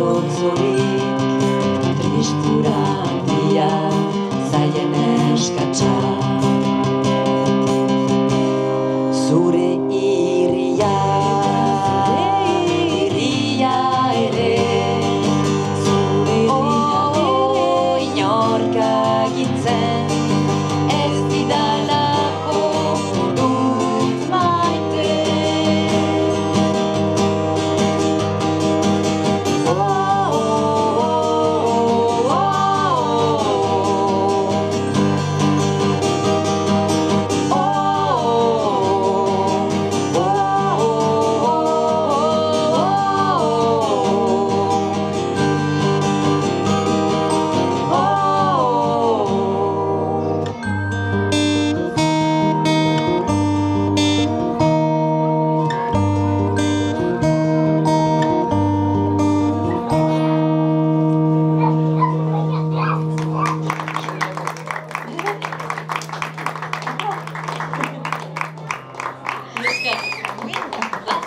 思い